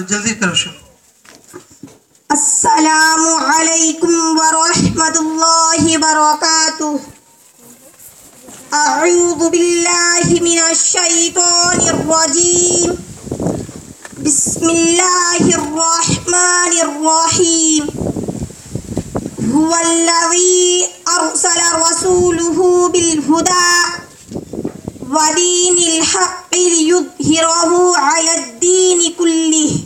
جلدی کرو شروع۔ السلام علیکم ورحمۃ اللہ وبرکاتہ۔ اعوذ باللہ من الشیطان الرجیم۔ بسم اللہ الرحمن الرحیم۔ هو الذي أرسل رسوله بالهدى ودين الحق ليظهره على الدين كله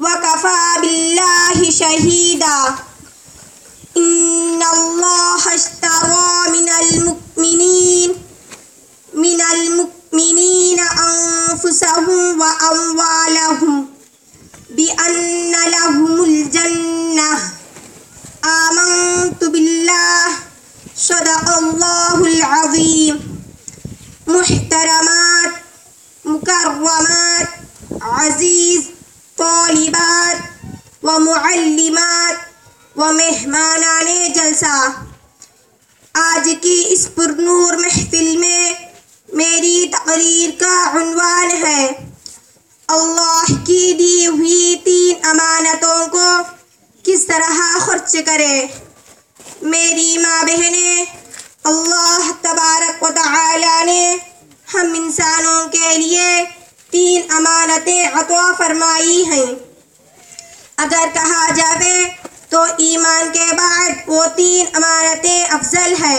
وكفى بالله شهيدا. و معلمات و مہمانان جلسہ۔ آج کی اس پرنور محفل میں میری تقریر کا عنوان ہے۔ اللہ کی دی ہوئی تین امانتوں کو کس طرح خرچ کرے؟ میری ماں بہنیں، اللہ تبارک و تعالی نے ہم انسانوں کے لیے تین امانتیں عطا فرمائی ہیں۔ اگر کہا جاوے تو ایمان کے بعد وہ تین امانتیں افضل ہے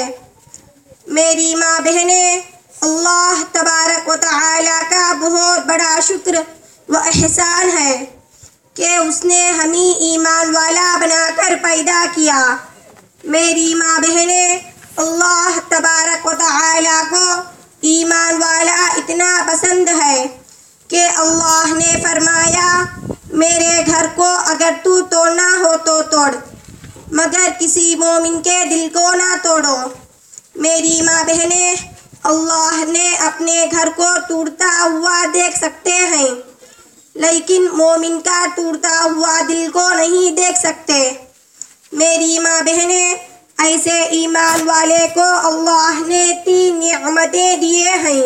میری ماں بہنیں، اللہ تبارک و تعالی کا بہت بڑا شکر و احسان ہے کہ اس نے ہمیں ایمان والا بنا کر پیدا کیا۔ میری ماں بہنیں، اللہ تبارک و تعالی کو ایمان والا اتنا پسند ہے کہ اللہ نے فرمایا میرے گھر کو اگر تو توڑنا ہو تو توڑ، مگر کسی مومن کے دل کو نہ توڑو۔ میری ماں بہنیں اللہ نے اپنے گھر کو ٹوٹتا ہوا دیکھ سکتے ہیں، لیکن مومن کا ٹوٹتا ہوا دل کو نہیں دیکھ سکتے۔ میری ماں بہنیں ایسے ایمان والے کو اللہ نے تین نعمتیں دیے ہیں۔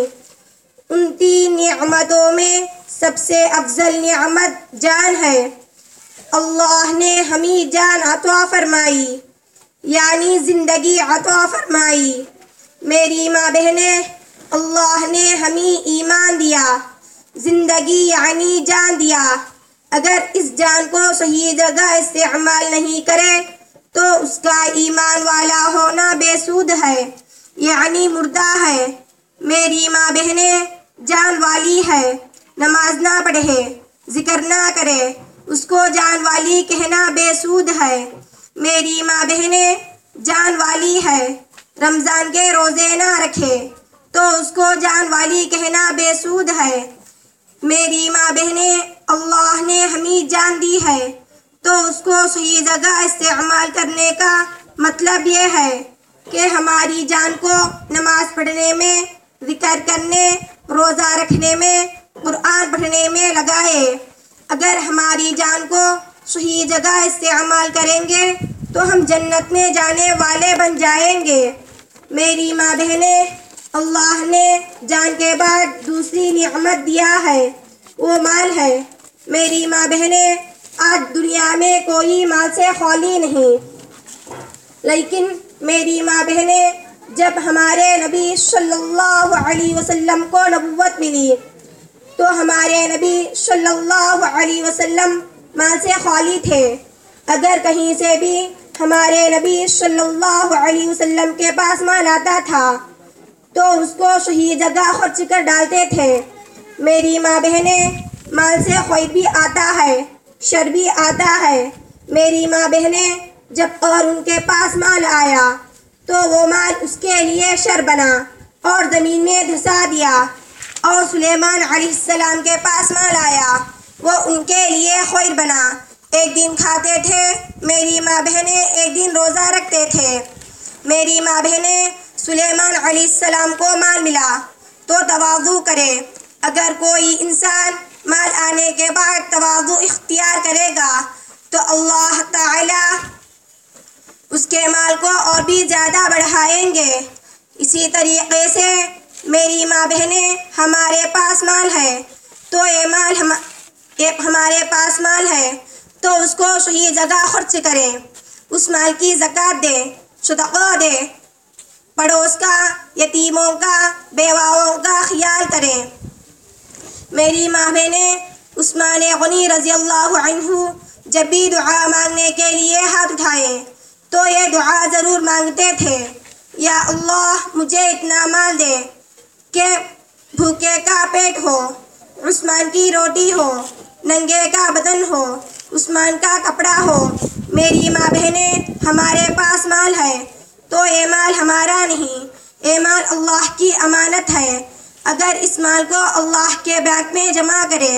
ان تین نعمتوں میں سب سے افضل نعمت جان ہے۔ اللہ نے ہمیں جان عطا فرمائی یعنی زندگی عطا فرمائی۔ میری ماں بہنیں، اللہ نے ہمیں ایمان دیا، زندگی یعنی جان دیا۔ اگر اس جان کو صحیح جگہ استعمال نہیں کرے، تو اس کا ایمان والا ہونا بے سود ہے یعنی مردہ ہے۔ میری ماں بہنیں جان والی ہے۔ نماز نہ پڑھے، ذکر نہ کرے، اس کو جان والی کہنا بے سود ہے۔ میری ماں بہنیں جان والی ہے، رمضان کے روزے نہ رکھے، تو اس کو جان والی کہنا بے سود ہے۔ میری ماں بہنیں اللہ نے ہمیں جان دی ہے، تو اس کو صحیح جگہ استعمال کرنے کا مطلب یہ ہے کہ ہماری جان کو نماز پڑھنے میں، ذکر کرنے، روزہ رکھنے میں قرآن پڑھنے میں لگائے اگر ہماری جان کو صحیح جگہ استعمال کریں گے، تو ہم جنت میں جانے والے بن جائیں گے۔ میری ماں بہنیں، اللہ نے جان کے بعد دوسری نعمت دیا ہے، وہ مال ہے۔ میری ماں بہنیں، آج دنیا میں کوئی مال سے خالی نہیں۔ لیکن میری ماں بہنیں، جب ہمارے نبی صلی اللہ علیہ وسلم کو نبوت ملی تو ہمارے نبی صلی اللہ علیہ وسلم مال سے خالی تھے۔ اگر کہیں سے بھی ہمارے نبی صلی اللہ علیہ وسلم کے پاس مال آتا تھا، تو اس کو صحیح جگہ خرچ کر ڈالتے تھے۔ میری ماں بہنیں مال سے خوئی بھی آتا ہے، شر بھی آتا ہے۔ میری ماں بہنیں جب اور ان کے پاس مال آیا، تو وہ مال اس کے لیے شر بنا اور زمین میں دھسا دیا۔ اور سلیمان علیہ السلام کے پاس مال آیا۔ وہ ان کے لیے خویر بنا۔ ایک دن کھاتے تھے۔ میری ماں بہنیں ایک دن روزہ رکھتے تھے۔ میری ماں بہنیں سلیمان علیہ السلام کو مال ملا۔ تو توازو کرے۔ اگر کوئی انسان مال آنے کے بعد توازو اختیار کرے گا، تو اللہ تعالی اس کے مال کو اور بھی زیادہ بڑھائیں گے۔ اسی طریقے سے میری ماں بہنیں ہمارے پاس مال ہے۔ تو یہ مال ہم ہمارے پاس مال ہے۔ تو اس کو صحیح جگہ خرچ کریں۔ اس مال کی زکوٰۃ دیں، صدقہ دیں۔ پڑوس کا، یتیموں کا، بیواؤں کا خیال کریں۔ میری ماں بہنیں، عثمان غنی رضی اللہ عنہ جب بھی دعا مانگنے کے لیے ہاتھ اٹھائیں، تو یہ دعا ضرور مانگتے تھے۔ یا اللہ مجھے اتنا مال دے۔ کہ بھوکے کا پیٹ ہو، عثمان کی روٹی ہو، ننگے کا بدن ہو، عثمان کا کپڑا ہو، میری ماں بہنیں ہمارے پاس مال ہے تو یہ مال ہمارا نہیں، یہ مال اللہ کی امانت ہے۔ اگر اس مال کو اللہ کے بینک میں جمع کرے،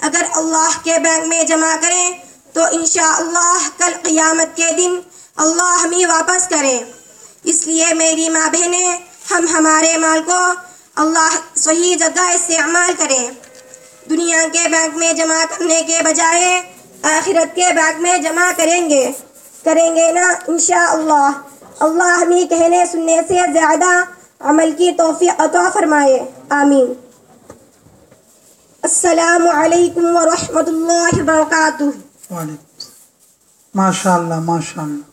اگر اللہ کے بینک میں جمع کریں تو انشاءاللہ کل قیامت کے دن اللہ ہمیں واپس کرے۔ اس لیے میری ماں بہنیں، ہم ہمارے مال کو اللہ صحیح جگہ استعمال کریں دنیا کے بینک میں جمع کرنے کے بجائے آخرت کے بینک میں جمع کریں گے۔ کریں گے نا؟ انشاءاللہ۔ اللہ ہمیں کہنے سننے سے زیادہ عمل کی توفیق عطا فرمائے۔ آمین۔ السلام علیکم ورحمۃ اللہ وبرکاتہ۔ ماشاء اللہ ماشاء اللہ